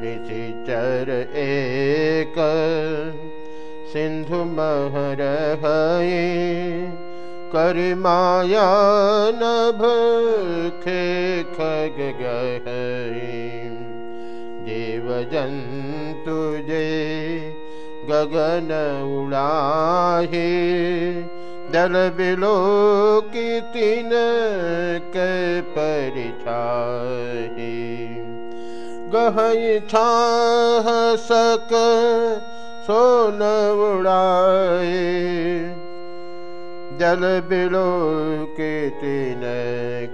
निशिचर एक सिंधु महर करिमाया नभ खे खग जीव जंतु जे गगन उड़ाहे जल बिलो की तीन के परिछाही। गहई छाह सक सोन उड़ाए जल बिलो के तीन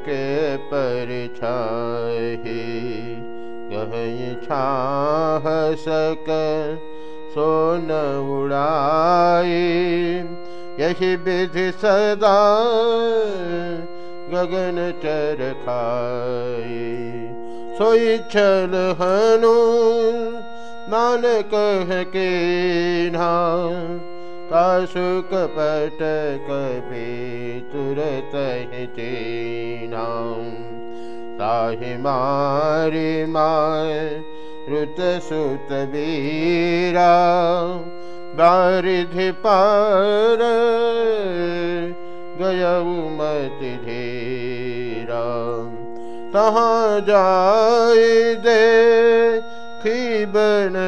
के परिछाही गहई छाह सक सोन उड़ाए यही विधि सदा गगन चर खाए। सोई छल हनु मान कह के कासु कपट कभी तुरत नाम ताहि मारी माय रुत सुत वीरा बारिधि पार दे खीबन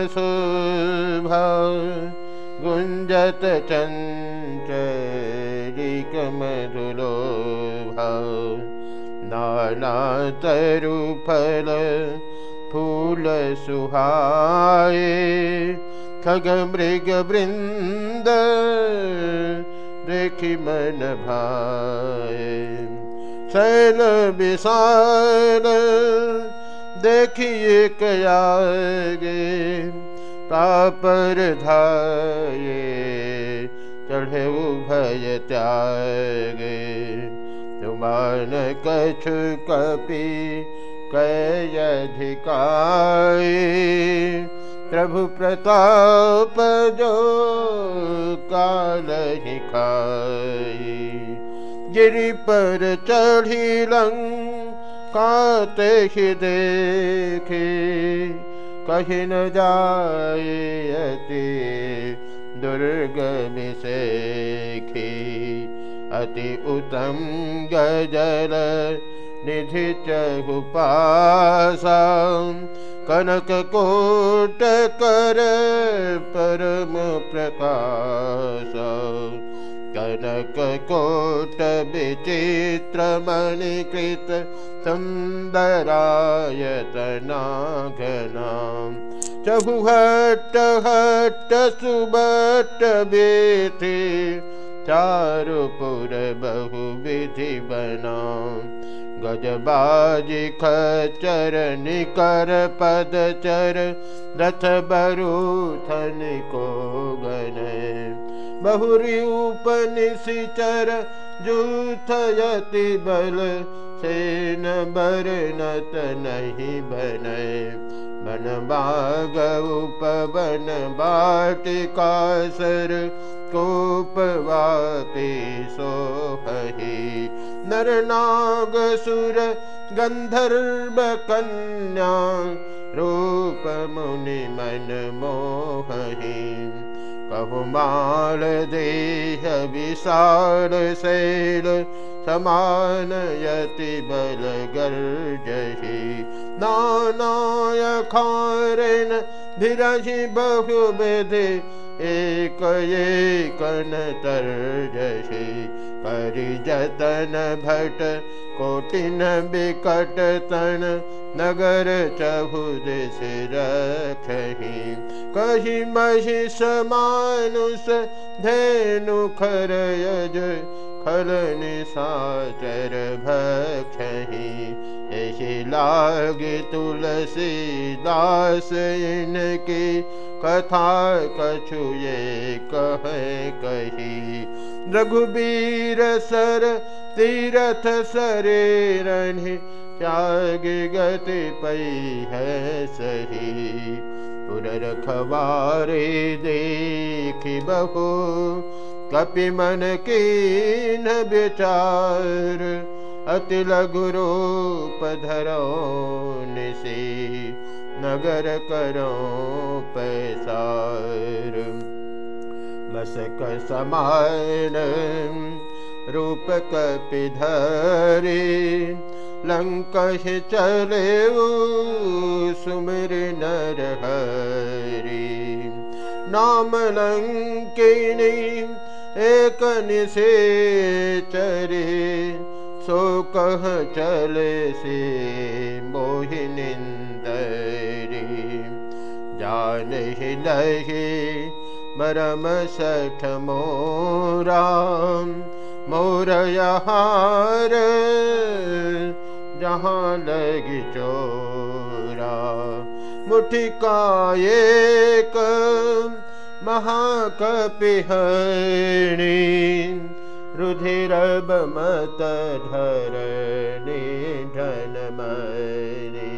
मधुलो नाना तरु फल फूल सुहाए खग मृग वृंद देखि मन भाए शैल विशाल देखिए कयागे तापर धाये, चढ़े भय त्यागे। तुमान कछु कपि कैधिकाय प्रभु प्रताप जो काल खाई। गिरि पर चढ़ी लंग काते ही देखे। कहीं न जाए अति दुर्गम से अति उत्तम गज़ल निधि चहुपासा कनक कोट कर परम प्रकाश। कनक कोट विचित्र मणिकृत सुन्दरायतनाघना चहुहट हट सुबट बेथे चारुपुर बहुविधि बना गजबाज खचर निकर बहुरी उपनिशिचर जूथयति बल सेन बरनत नहीं बने बन बाग उपवन बाटिकासर कोपवापि सोहही। नरनागसुर गन्धर्व कन्या मुनि मन कहुमाल देह विशाल शैल समानयति बल गर्जहि नानाय खारेण धिरहि बहुविधि एक तर्जसि परिजतन भट कोटिन बिकट तन नगर सिरखही कही मही समानुष भक्षही। ऐसी लाग तुलसी दास इनकी कथा कही रघुबीर सर तीरथ सरे रनि त्याग गति पई है सही। पुर देखी बहु, कपि मन की न विचार। अति लघु रूप धरो नगर करो पैसार। रूप कपिधरी लंकश चले सुमर नर हरी नाम लंकिनी एक निशे चरे सो कह चले से मोहिनी जान ही नहीं सठ मोरा मोर यहार जहाँ लगी चोरा। एक महाकपिहणी रुधिर मत धरणी धन मरी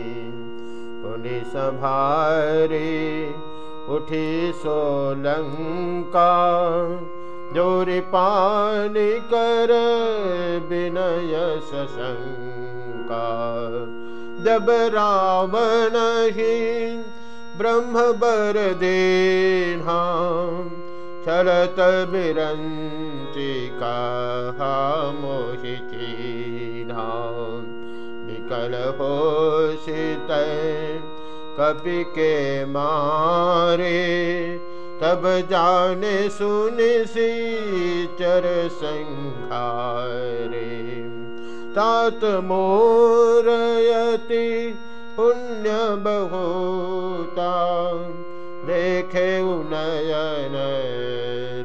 पुनि संभारी उठी सोलंका जोरि पानी कर विनय सशंका। जब रावण ही ब्रह्म बर देना चलत चीना। विकल हो शीत कपि के मारे, तब जाने सुन सी चर संघारे। तात मोरयति पुण्य बहुता, देखे उनयन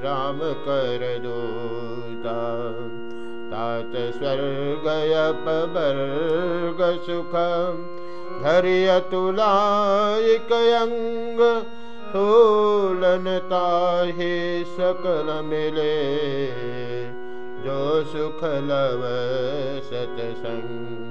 राम कर दूता। तात स्वर्गयप वर्ग सुख धरिय तुलायिकयंग स्थूलनता हे सकल मिले। जो सुख लव सतसंग